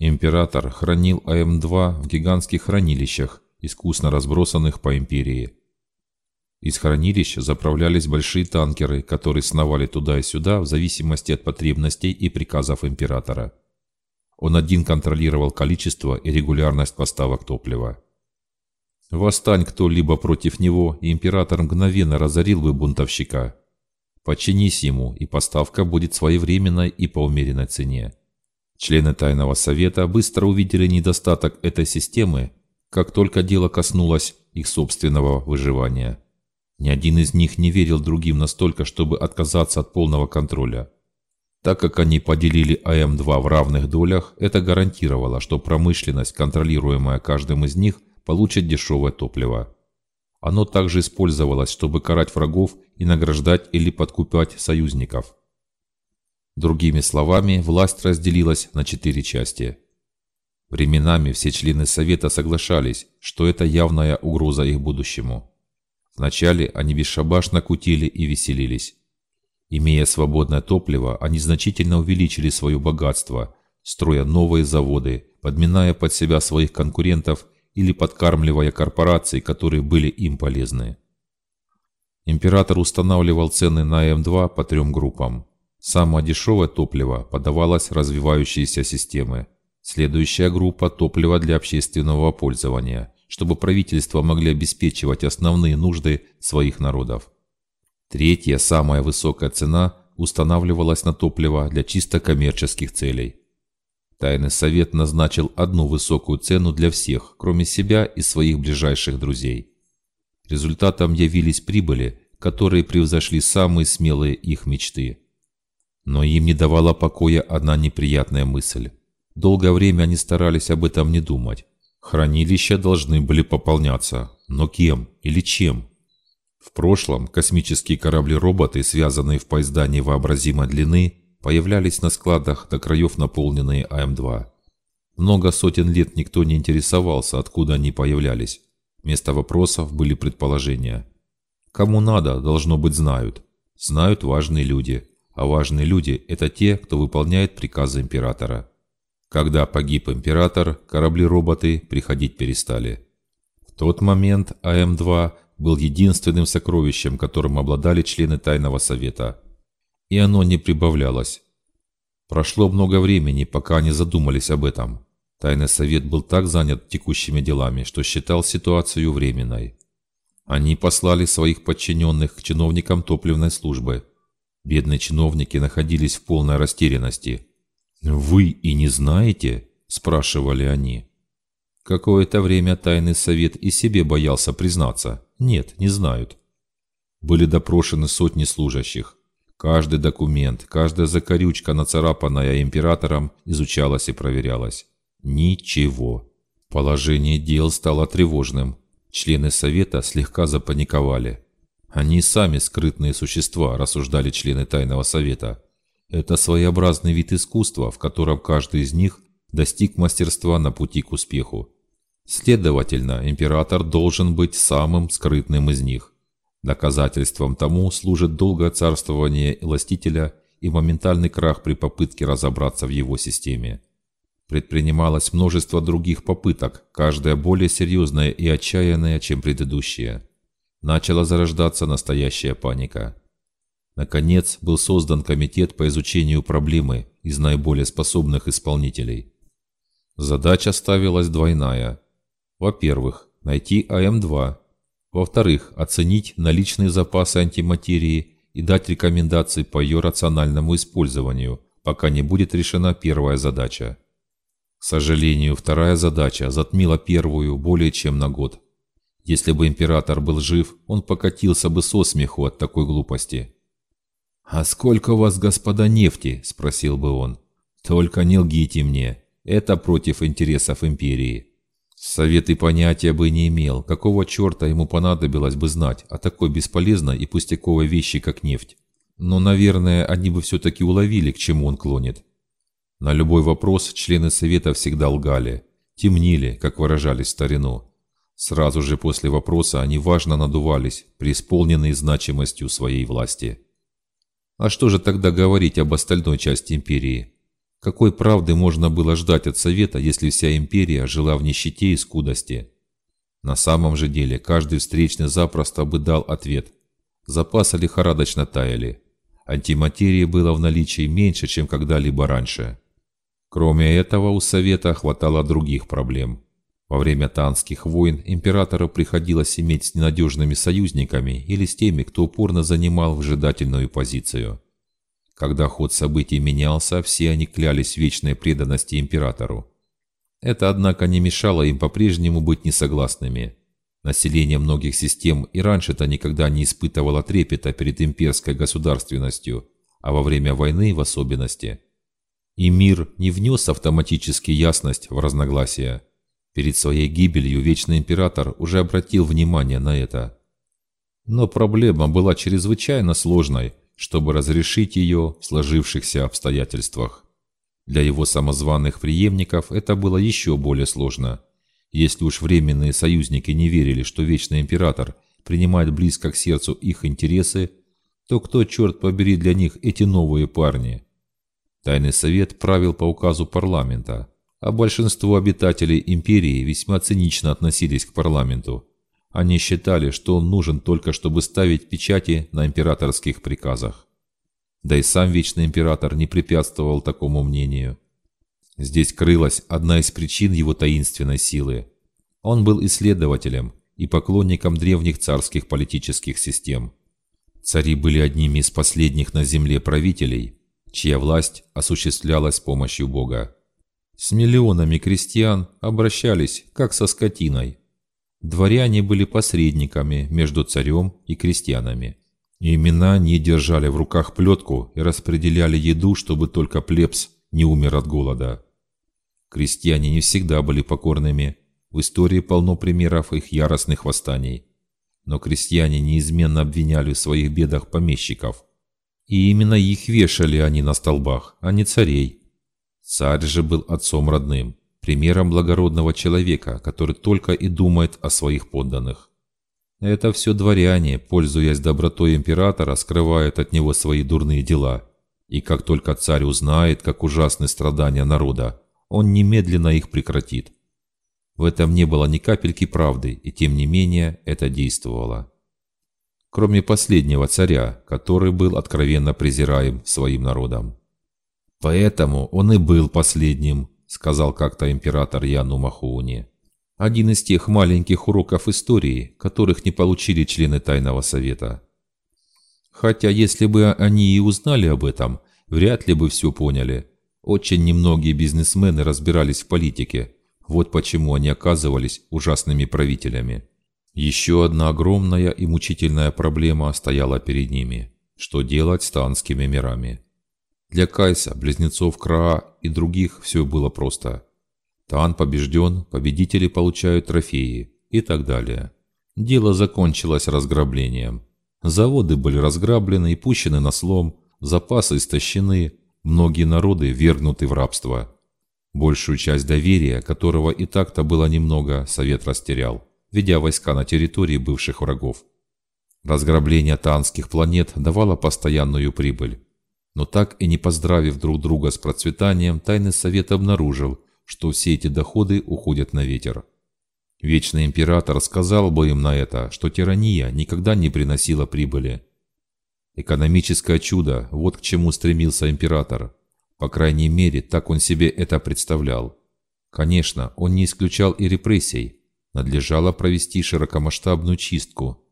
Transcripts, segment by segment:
Император хранил АМ-2 в гигантских хранилищах, искусно разбросанных по империи. Из хранилищ заправлялись большие танкеры, которые сновали туда и сюда в зависимости от потребностей и приказов императора. Он один контролировал количество и регулярность поставок топлива. Восстань кто-либо против него, и император мгновенно разорил бы бунтовщика. Подчинись ему, и поставка будет своевременной и по умеренной цене. Члены Тайного Совета быстро увидели недостаток этой системы, как только дело коснулось их собственного выживания. Ни один из них не верил другим настолько, чтобы отказаться от полного контроля. Так как они поделили АМ-2 в равных долях, это гарантировало, что промышленность, контролируемая каждым из них, получит дешевое топливо. Оно также использовалось, чтобы карать врагов и награждать или подкупать союзников. Другими словами, власть разделилась на четыре части. Временами все члены Совета соглашались, что это явная угроза их будущему. Вначале они бесшабашно кутили и веселились. Имея свободное топливо, они значительно увеличили свое богатство, строя новые заводы, подминая под себя своих конкурентов или подкармливая корпорации, которые были им полезны. Император устанавливал цены на М2 по трем группам. Самое дешевое топливо подавалось развивающиеся системы. Следующая группа – топливо для общественного пользования, чтобы правительства могли обеспечивать основные нужды своих народов. Третья, самая высокая цена устанавливалась на топливо для чисто коммерческих целей. Тайный совет назначил одну высокую цену для всех, кроме себя и своих ближайших друзей. Результатом явились прибыли, которые превзошли самые смелые их мечты. Но им не давала покоя одна неприятная мысль. Долгое время они старались об этом не думать. Хранилища должны были пополняться. Но кем или чем? В прошлом космические корабли-роботы, связанные в поезда невообразимой длины, появлялись на складах до краев наполненные АМ-2. Много сотен лет никто не интересовался, откуда они появлялись. Вместо вопросов были предположения. Кому надо, должно быть, знают. Знают важные люди. А важные люди – это те, кто выполняет приказы императора. Когда погиб император, корабли-роботы приходить перестали. В тот момент АМ-2 был единственным сокровищем, которым обладали члены Тайного Совета. И оно не прибавлялось. Прошло много времени, пока они задумались об этом. Тайный Совет был так занят текущими делами, что считал ситуацию временной. Они послали своих подчиненных к чиновникам топливной службы. Бедные чиновники находились в полной растерянности. «Вы и не знаете?» – спрашивали они. Какое-то время Тайный Совет и себе боялся признаться. Нет, не знают. Были допрошены сотни служащих. Каждый документ, каждая закорючка, нацарапанная императором, изучалась и проверялась. Ничего. Положение дел стало тревожным. Члены Совета слегка запаниковали. Они сами скрытные существа, рассуждали члены Тайного Совета. Это своеобразный вид искусства, в котором каждый из них достиг мастерства на пути к успеху. Следовательно, император должен быть самым скрытным из них. Доказательством тому служит долгое царствование властителя и моментальный крах при попытке разобраться в его системе. Предпринималось множество других попыток, каждая более серьезная и отчаянная, чем предыдущая. Начала зарождаться настоящая паника. Наконец, был создан комитет по изучению проблемы из наиболее способных исполнителей. Задача ставилась двойная – во-первых, найти АМ-2. Во-вторых, оценить наличные запасы антиматерии и дать рекомендации по ее рациональному использованию, пока не будет решена первая задача. К сожалению, вторая задача затмила первую более чем на год. Если бы император был жив, он покатился бы со смеху от такой глупости. «А сколько у вас, господа, нефти?» – спросил бы он. «Только не лгите мне. Это против интересов империи». Совет и понятия бы не имел, какого черта ему понадобилось бы знать о такой бесполезной и пустяковой вещи, как нефть. Но, наверное, они бы все-таки уловили, к чему он клонит. На любой вопрос члены Совета всегда лгали, темнили, как выражались в старину. Сразу же после вопроса они важно надувались, преисполненные значимостью своей власти. А что же тогда говорить об остальной части империи? Какой правды можно было ждать от Совета, если вся империя жила в нищете и скудости? На самом же деле, каждый встречный запросто бы дал ответ. Запасы лихорадочно таяли. Антиматерии было в наличии меньше, чем когда-либо раньше. Кроме этого, у Совета хватало других проблем. Во время Танских войн императору приходилось иметь с ненадежными союзниками или с теми, кто упорно занимал вжидательную позицию. Когда ход событий менялся, все они клялись в вечной преданности императору. Это, однако, не мешало им по-прежнему быть несогласными. Население многих систем и раньше-то никогда не испытывало трепета перед имперской государственностью, а во время войны в особенности. И мир не внес автоматически ясность в разногласия. Перед своей гибелью Вечный Император уже обратил внимание на это. Но проблема была чрезвычайно сложной, чтобы разрешить ее в сложившихся обстоятельствах. Для его самозваных преемников это было еще более сложно. Если уж временные союзники не верили, что Вечный Император принимает близко к сердцу их интересы, то кто, черт побери, для них эти новые парни? Тайный совет правил по указу парламента, а большинство обитателей империи весьма цинично относились к парламенту. Они считали, что он нужен только чтобы ставить печати на императорских приказах. Да и сам Вечный Император не препятствовал такому мнению. Здесь крылась одна из причин его таинственной силы. Он был исследователем и поклонником древних царских политических систем. Цари были одними из последних на земле правителей, чья власть осуществлялась с помощью Бога. С миллионами крестьян обращались, как со скотиной. Дворяне были посредниками между царем и крестьянами. И именно они держали в руках плетку и распределяли еду, чтобы только плебс не умер от голода. Крестьяне не всегда были покорными. В истории полно примеров их яростных восстаний. Но крестьяне неизменно обвиняли в своих бедах помещиков. И именно их вешали они на столбах, а не царей. Царь же был отцом родным, примером благородного человека, который только и думает о своих подданных. Это все дворяне, пользуясь добротой императора, скрывают от него свои дурные дела. И как только царь узнает, как ужасны страдания народа, он немедленно их прекратит. В этом не было ни капельки правды, и тем не менее это действовало. Кроме последнего царя, который был откровенно презираем своим народом. «Поэтому он и был последним», — сказал как-то император Яну Махуни. Один из тех маленьких уроков истории, которых не получили члены Тайного Совета. Хотя, если бы они и узнали об этом, вряд ли бы все поняли. Очень немногие бизнесмены разбирались в политике. Вот почему они оказывались ужасными правителями. Еще одна огромная и мучительная проблема стояла перед ними. Что делать с танскими мирами? Для Кайса, близнецов Краа и других все было просто – Тан побежден, победители получают трофеи и так далее. Дело закончилось разграблением. Заводы были разграблены и пущены на слом, запасы истощены, многие народы вергнуты в рабство. Большую часть доверия, которого и так-то было немного, Совет растерял, ведя войска на территории бывших врагов. Разграбление танских планет давало постоянную прибыль. Но так и не поздравив друг друга с процветанием, Тайный Совет обнаружил, что все эти доходы уходят на ветер. Вечный император сказал бы им на это, что тирания никогда не приносила прибыли. Экономическое чудо – вот к чему стремился император. По крайней мере, так он себе это представлял. Конечно, он не исключал и репрессий. Надлежало провести широкомасштабную чистку.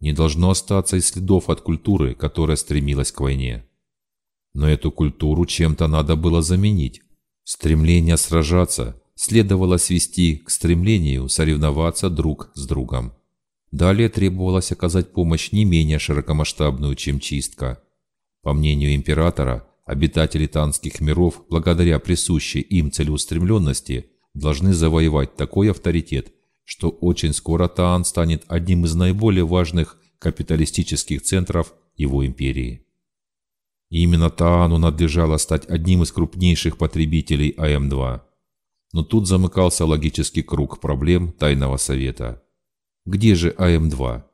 Не должно остаться и следов от культуры, которая стремилась к войне. Но эту культуру чем-то надо было заменить. Стремление сражаться следовало свести к стремлению соревноваться друг с другом. Далее требовалось оказать помощь не менее широкомасштабную, чем чистка. По мнению императора, обитатели танских миров, благодаря присущей им целеустремленности, должны завоевать такой авторитет, что очень скоро Таан станет одним из наиболее важных капиталистических центров его империи. Именно Таану надлежало стать одним из крупнейших потребителей АМ-2. Но тут замыкался логический круг проблем Тайного Совета. Где же АМ-2?